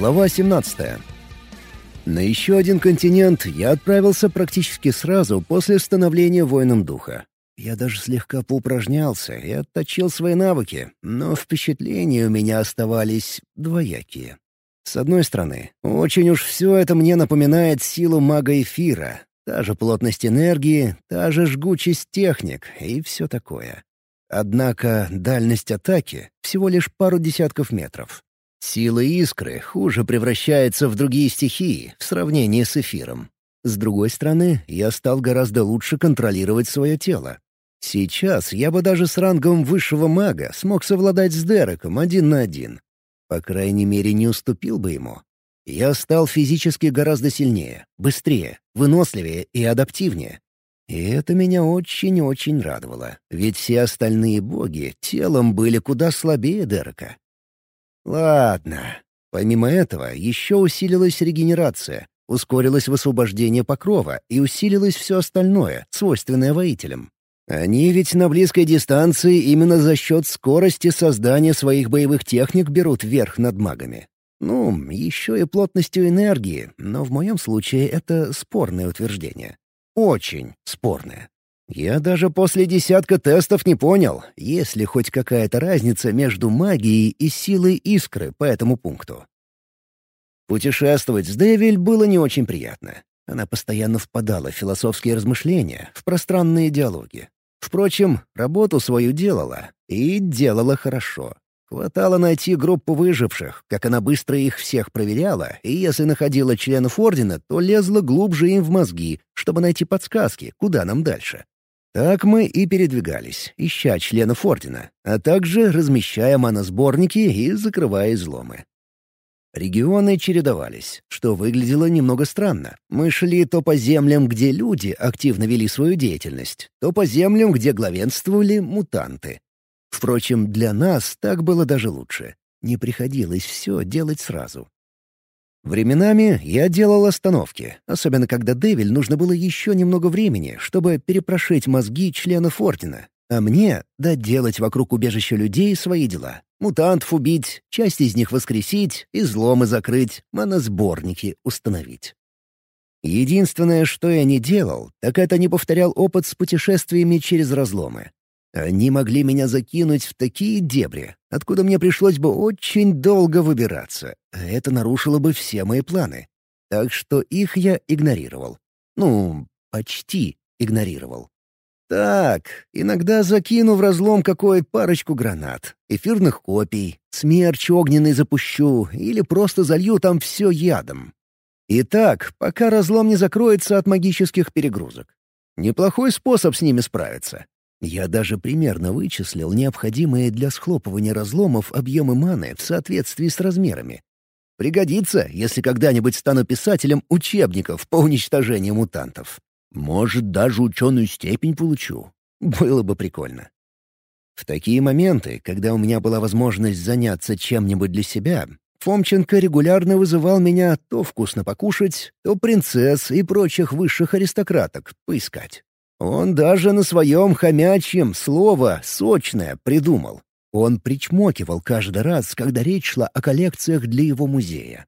Глава 17. На еще один континент я отправился практически сразу после становления воином духа. Я даже слегка поупражнялся и отточил свои навыки, но впечатления у меня оставались двоякие. С одной стороны, очень уж все это мне напоминает силу мага эфира. Та же плотность энергии, та же жгучесть техник и все такое. Однако дальность атаки — всего лишь пару десятков метров. Сила искры хуже превращается в другие стихии в сравнении с эфиром. С другой стороны, я стал гораздо лучше контролировать свое тело. Сейчас я бы даже с рангом высшего мага смог совладать с Дереком один на один. По крайней мере, не уступил бы ему. Я стал физически гораздо сильнее, быстрее, выносливее и адаптивнее. И это меня очень-очень радовало, ведь все остальные боги телом были куда слабее Дерека. Ладно. Помимо этого, еще усилилась регенерация, ускорилось высвобождение покрова и усилилось все остальное, свойственное воителям. Они ведь на близкой дистанции именно за счет скорости создания своих боевых техник берут верх над магами. Ну, еще и плотностью энергии, но в моем случае это спорное утверждение. Очень спорное. Я даже после десятка тестов не понял, есть ли хоть какая-то разница между магией и силой искры по этому пункту. Путешествовать с Девиль было не очень приятно. Она постоянно впадала в философские размышления, в пространные диалоги. Впрочем, работу свою делала, и делала хорошо. Хватало найти группу выживших, как она быстро их всех проверяла, и если находила членов Ордена, то лезла глубже им в мозги, чтобы найти подсказки, куда нам дальше. Так мы и передвигались, ища членов Ордена, а также размещая моносборники и закрывая изломы. Регионы чередовались, что выглядело немного странно. Мы шли то по землям, где люди активно вели свою деятельность, то по землям, где главенствовали мутанты. Впрочем, для нас так было даже лучше. Не приходилось все делать сразу. Временами я делал остановки, особенно когда Девиль нужно было еще немного времени, чтобы перепрошить мозги членов Ордена, а мне дать делать вокруг убежища людей свои дела. Мутантов убить, часть из них воскресить, изломы закрыть, моносборники установить. Единственное, что я не делал, так это не повторял опыт с путешествиями через разломы. Они могли меня закинуть в такие дебри, откуда мне пришлось бы очень долго выбираться, это нарушило бы все мои планы. Так что их я игнорировал. Ну, почти игнорировал. Так, иногда закину в разлом какой парочку гранат, эфирных копий, смерч огненный запущу или просто залью там все ядом. И так, пока разлом не закроется от магических перегрузок. Неплохой способ с ними справиться. Я даже примерно вычислил необходимые для схлопывания разломов объемы маны в соответствии с размерами. Пригодится, если когда-нибудь стану писателем учебников по уничтожению мутантов. Может, даже ученую степень получу. Было бы прикольно. В такие моменты, когда у меня была возможность заняться чем-нибудь для себя, Фомченко регулярно вызывал меня то вкусно покушать, то принцесс и прочих высших аристократок поискать. Он даже на своем хомячьем слово «сочное» придумал. Он причмокивал каждый раз, когда речь шла о коллекциях для его музея.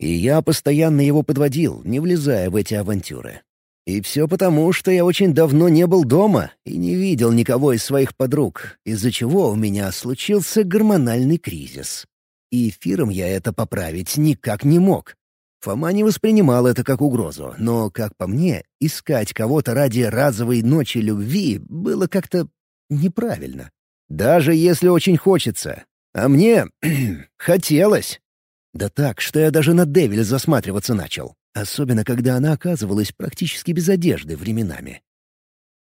И я постоянно его подводил, не влезая в эти авантюры. И все потому, что я очень давно не был дома и не видел никого из своих подруг, из-за чего у меня случился гормональный кризис. И эфиром я это поправить никак не мог. Фома не воспринимал это как угрозу, но, как по мне, искать кого-то ради разовой ночи любви было как-то неправильно. Даже если очень хочется. А мне хотелось. Да так, что я даже на Девиль засматриваться начал. Особенно, когда она оказывалась практически без одежды временами.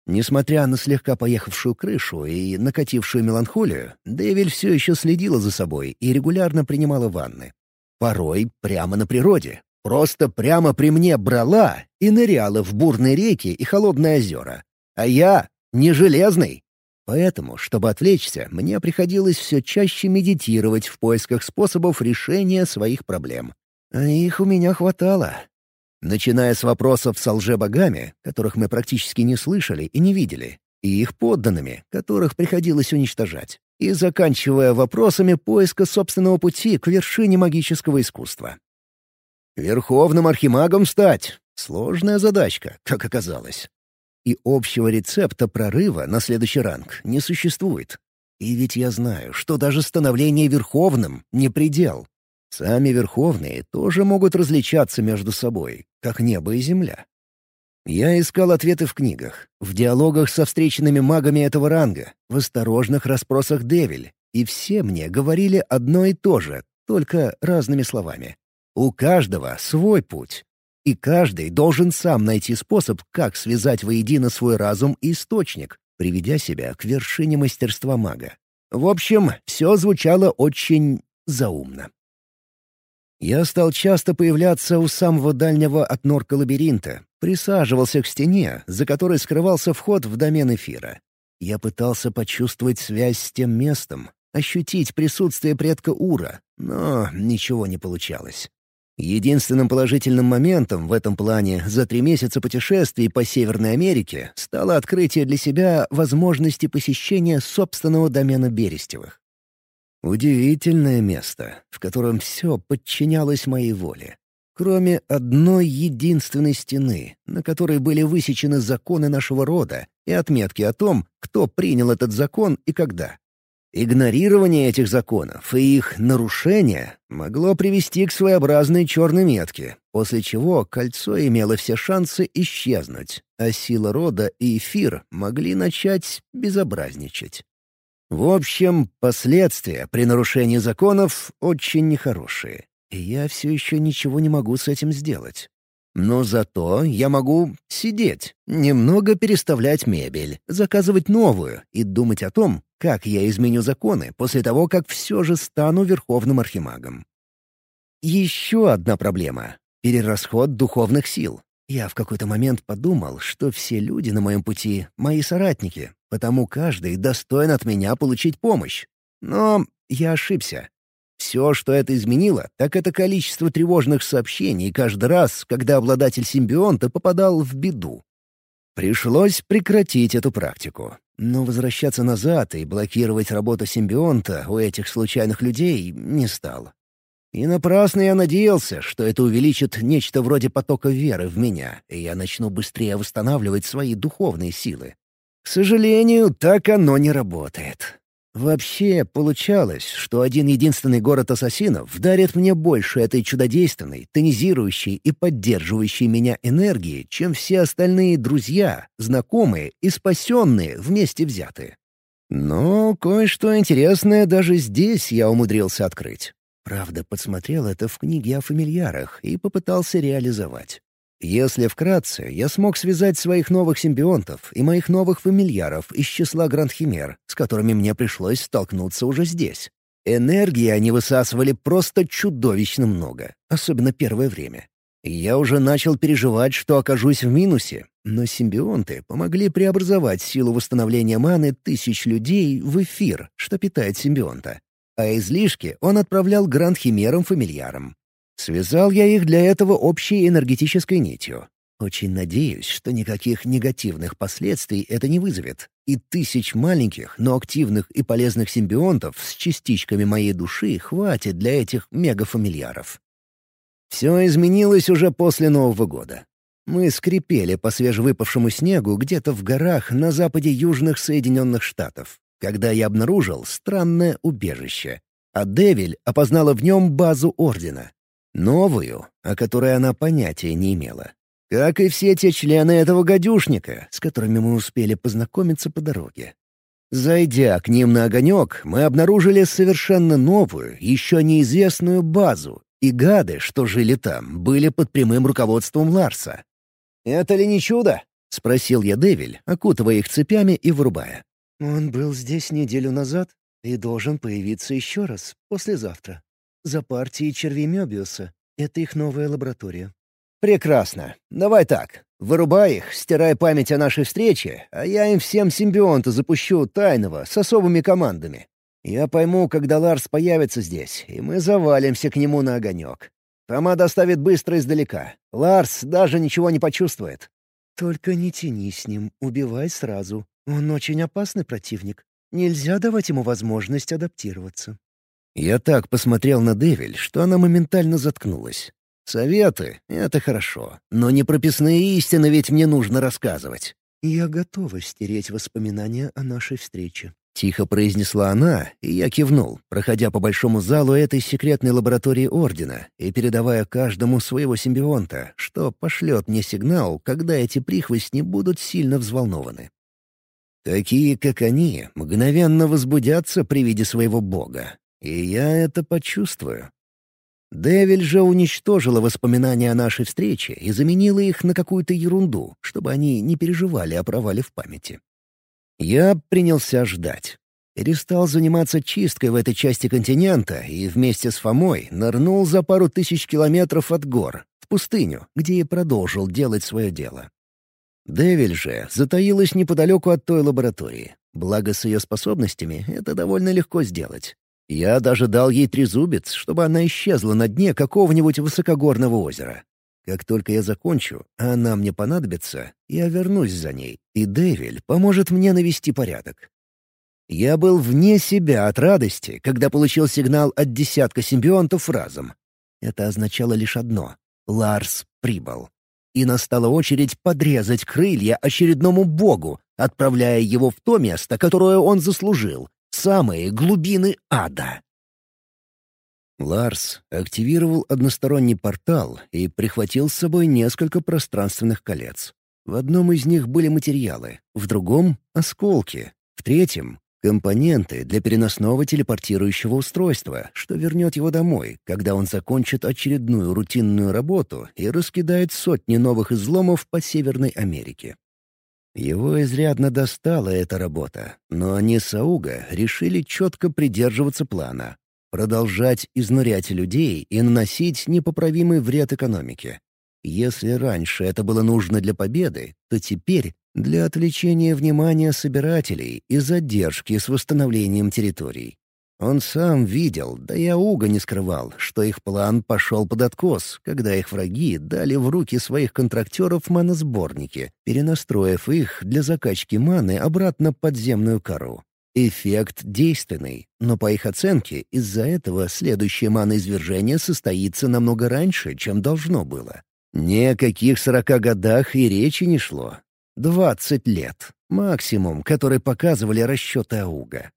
Несмотря на слегка поехавшую крышу и накатившую меланхолию, Девиль все еще следила за собой и регулярно принимала ванны. Порой прямо на природе. Просто прямо при мне брала и ныряла в бурные реки и холодные озера. А я не железный. Поэтому, чтобы отвлечься, мне приходилось все чаще медитировать в поисках способов решения своих проблем. А их у меня хватало. Начиная с вопросов с лжебогами, которых мы практически не слышали и не видели, и их подданными, которых приходилось уничтожать, и заканчивая вопросами поиска собственного пути к вершине магического искусства. Верховным архимагом стать — сложная задачка, как оказалось. И общего рецепта прорыва на следующий ранг не существует. И ведь я знаю, что даже становление Верховным — не предел. Сами Верховные тоже могут различаться между собой, как небо и земля. Я искал ответы в книгах, в диалогах со встреченными магами этого ранга, в осторожных расспросах Девиль, и все мне говорили одно и то же, только разными словами. У каждого свой путь, и каждый должен сам найти способ, как связать воедино свой разум и источник, приведя себя к вершине мастерства мага. В общем, все звучало очень заумно. Я стал часто появляться у самого дальнего от норка лабиринта, присаживался к стене, за которой скрывался вход в домен эфира. Я пытался почувствовать связь с тем местом, ощутить присутствие предка Ура, но ничего не получалось. Единственным положительным моментом в этом плане за три месяца путешествий по Северной Америке стало открытие для себя возможности посещения собственного домена Берестевых. Удивительное место, в котором все подчинялось моей воле. Кроме одной единственной стены, на которой были высечены законы нашего рода и отметки о том, кто принял этот закон и когда. Игнорирование этих законов и их нарушение могло привести к своеобразной черной метке, после чего кольцо имело все шансы исчезнуть, а сила рода и эфир могли начать безобразничать. В общем, последствия при нарушении законов очень нехорошие, и я все еще ничего не могу с этим сделать. Но зато я могу сидеть, немного переставлять мебель, заказывать новую и думать о том, как я изменю законы после того, как все же стану верховным архимагом. Еще одна проблема — перерасход духовных сил. Я в какой-то момент подумал, что все люди на моем пути — мои соратники, потому каждый достоин от меня получить помощь. Но я ошибся. Все, что это изменило, так это количество тревожных сообщений каждый раз, когда обладатель симбионта попадал в беду. Пришлось прекратить эту практику. Но возвращаться назад и блокировать работу симбионта у этих случайных людей не стал. И напрасно я надеялся, что это увеличит нечто вроде потока веры в меня, и я начну быстрее восстанавливать свои духовные силы. К сожалению, так оно не работает. Вообще, получалось, что один единственный город ассасинов дарит мне больше этой чудодейственной, тонизирующей и поддерживающей меня энергии, чем все остальные друзья, знакомые и спасенные вместе взятые. Но кое-что интересное даже здесь я умудрился открыть. Правда, подсмотрел это в книге о фамильярах и попытался реализовать. Если вкратце, я смог связать своих новых симбионтов и моих новых фамильяров из числа грандхимер, с которыми мне пришлось столкнуться уже здесь. Энергии они высасывали просто чудовищно много, особенно первое время. Я уже начал переживать, что окажусь в минусе, но симбионты помогли преобразовать силу восстановления маны тысяч людей в эфир, что питает симбионта. А излишки он отправлял грандхимерам-фамильярам. Связал я их для этого общей энергетической нитью. Очень надеюсь, что никаких негативных последствий это не вызовет, и тысяч маленьких, но активных и полезных симбионтов с частичками моей души хватит для этих мегафамильяров. Все изменилось уже после Нового года. Мы скрипели по свежевыпавшему снегу где-то в горах на западе Южных Соединенных Штатов, когда я обнаружил странное убежище, а Девиль опознала в нем базу Ордена. Новую, о которой она понятия не имела. Как и все те члены этого гадюшника, с которыми мы успели познакомиться по дороге. Зайдя к ним на огонек, мы обнаружили совершенно новую, еще неизвестную базу, и гады, что жили там, были под прямым руководством Ларса. «Это ли не чудо?» — спросил я Девиль, окутывая их цепями и вырубая. «Он был здесь неделю назад и должен появиться еще раз послезавтра», за партией червей Мёбиуса. Это их новая лаборатория. «Прекрасно. Давай так. Вырубай их, стирай память о нашей встрече, а я им всем симбионта запущу тайного с особыми командами. Я пойму, когда Ларс появится здесь, и мы завалимся к нему на огонек. Тома доставит быстро издалека. Ларс даже ничего не почувствует». «Только не тяни с ним, убивай сразу. Он очень опасный противник. Нельзя давать ему возможность адаптироваться. Я так посмотрел на Девиль, что она моментально заткнулась. Советы — это хорошо, но не прописные истины ведь мне нужно рассказывать. «Я готова стереть воспоминания о нашей встрече», — тихо произнесла она, и я кивнул, проходя по большому залу этой секретной лаборатории Ордена и передавая каждому своего симбионта, что пошлет мне сигнал, когда эти прихвостни будут сильно взволнованы. Такие, как они, мгновенно возбудятся при виде своего бога, и я это почувствую. Девиль же уничтожила воспоминания о нашей встрече и заменила их на какую-то ерунду, чтобы они не переживали о провале в памяти. Я принялся ждать. Перестал заниматься чисткой в этой части континента и вместе с Фомой нырнул за пару тысяч километров от гор, в пустыню, где и продолжил делать свое дело. Девиль же затаилась неподалеку от той лаборатории. Благо, с ее способностями это довольно легко сделать. Я даже дал ей трезубец, чтобы она исчезла на дне какого-нибудь высокогорного озера. Как только я закончу, а она мне понадобится, я вернусь за ней, и Девиль поможет мне навести порядок. Я был вне себя от радости, когда получил сигнал от десятка симбионтов разом. Это означало лишь одно — Ларс прибыл. И настала очередь подрезать крылья очередному богу, отправляя его в то место, которое он заслужил, самые глубины ада. Ларс активировал односторонний портал и прихватил с собой несколько пространственных колец. В одном из них были материалы, в другом — осколки, в третьем — компоненты для переносного телепортирующего устройства, что вернет его домой, когда он закончит очередную рутинную работу и раскидает сотни новых изломов по Северной Америке. Его изрядно достала эта работа, но они с Ауга решили четко придерживаться плана — продолжать изнурять людей и наносить непоправимый вред экономике. Если раньше это было нужно для победы, то теперь — для отвлечения внимания собирателей и задержки с восстановлением территорий. Он сам видел, да и Ауга не скрывал, что их план пошел под откос, когда их враги дали в руки своих контрактеров маносборники, перенастроив их для закачки маны обратно подземную кору. Эффект действенный, но по их оценке из-за этого следующее маноизвержение состоится намного раньше, чем должно было. Ни о каких сорока годах и речи не шло. Двадцать лет — максимум, который показывали расчеты Ауга.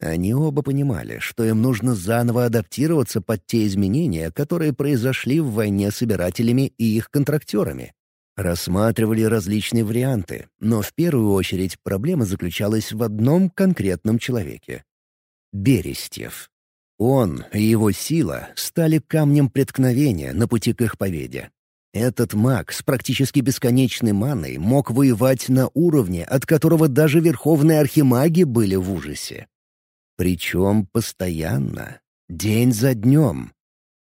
Они оба понимали, что им нужно заново адаптироваться под те изменения, которые произошли в войне с собирателями и их контрактерами. Рассматривали различные варианты, но в первую очередь проблема заключалась в одном конкретном человеке — Берестев. Он и его сила стали камнем преткновения на пути к их победе. Этот маг с практически бесконечной маной мог воевать на уровне, от которого даже верховные архимаги были в ужасе. Причем постоянно, день за днем.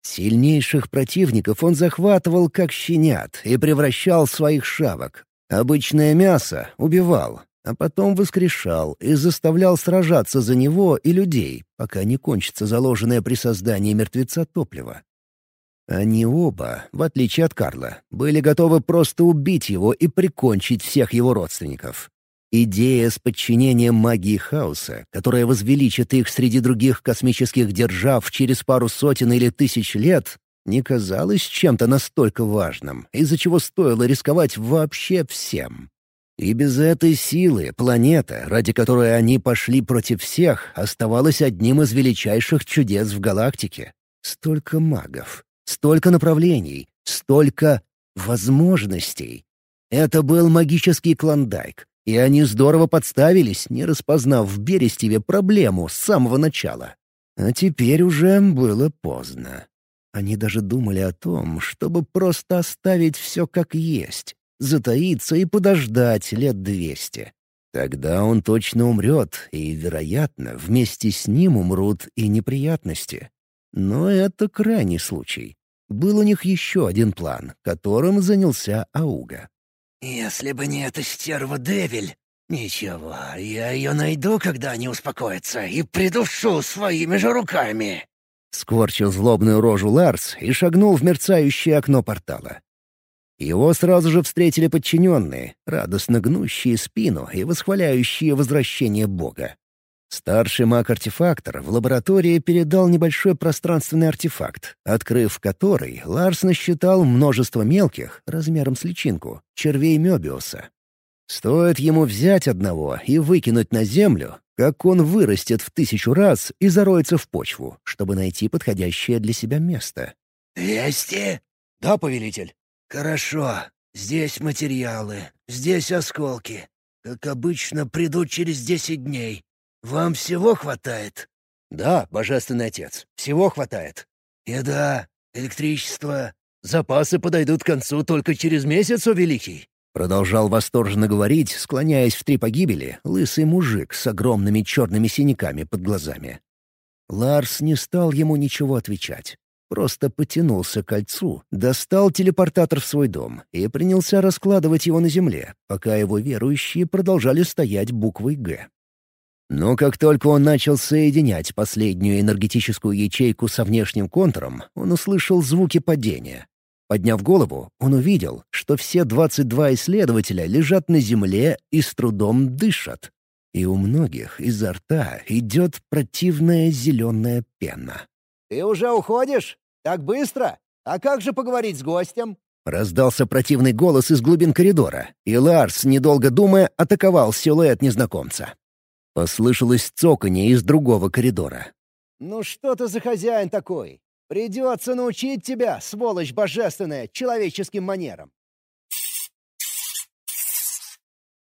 Сильнейших противников он захватывал как щенят и превращал в своих шавок. Обычное мясо убивал, а потом воскрешал и заставлял сражаться за него и людей, пока не кончится заложенное при создании мертвеца топливо. Они оба, в отличие от Карла, были готовы просто убить его и прикончить всех его родственников. Идея с подчинением магии хаоса, которая возвеличит их среди других космических держав через пару сотен или тысяч лет, не казалась чем-то настолько важным, из-за чего стоило рисковать вообще всем. И без этой силы планета, ради которой они пошли против всех, оставалась одним из величайших чудес в галактике. Столько магов, столько направлений, столько возможностей. Это был магический клондайк, и они здорово подставились, не распознав в Берестеве проблему с самого начала. А теперь уже было поздно. Они даже думали о том, чтобы просто оставить все как есть, затаиться и подождать лет двести. Тогда он точно умрет, и, вероятно, вместе с ним умрут и неприятности. Но это крайний случай. Был у них еще один план, которым занялся Ауга. «Если бы не эта стерва Девиль, ничего, я ее найду, когда они успокоятся, и придушу своими же руками!» Скорчил злобную рожу Ларс и шагнул в мерцающее окно портала. Его сразу же встретили подчиненные, радостно гнущие спину и восхваляющие возвращение Бога. Старший маг-артефактор в лаборатории передал небольшой пространственный артефакт, открыв который, Ларс насчитал множество мелких, размером с личинку, червей Мёбиуса. Стоит ему взять одного и выкинуть на землю, как он вырастет в тысячу раз и зароется в почву, чтобы найти подходящее для себя место. «Вести?» «Да, повелитель». «Хорошо. Здесь материалы, здесь осколки. Как обычно, придут через десять дней. Вам всего хватает?» «Да, божественный отец, всего хватает». «Еда, электричество». «Запасы подойдут к концу только через месяц, о великий». Продолжал восторженно говорить, склоняясь в три погибели, лысый мужик с огромными черными синяками под глазами. Ларс не стал ему ничего отвечать. Просто потянулся к кольцу, достал телепортатор в свой дом и принялся раскладывать его на земле, пока его верующие продолжали стоять буквой «Г». Но как только он начал соединять последнюю энергетическую ячейку со внешним контуром, он услышал звуки падения. Подняв голову, он увидел, что все 22 исследователя лежат на земле и с трудом дышат. И у многих изо рта идет противная зеленая пена. «Ты уже уходишь? Так быстро? А как же поговорить с гостем?» Раздался противный голос из глубин коридора, и Ларс, недолго думая, атаковал силуэт незнакомца. Послышалось цоканье из другого коридора. «Ну что ты за хозяин такой? Придется научить тебя, сволочь божественная, человеческим манерам.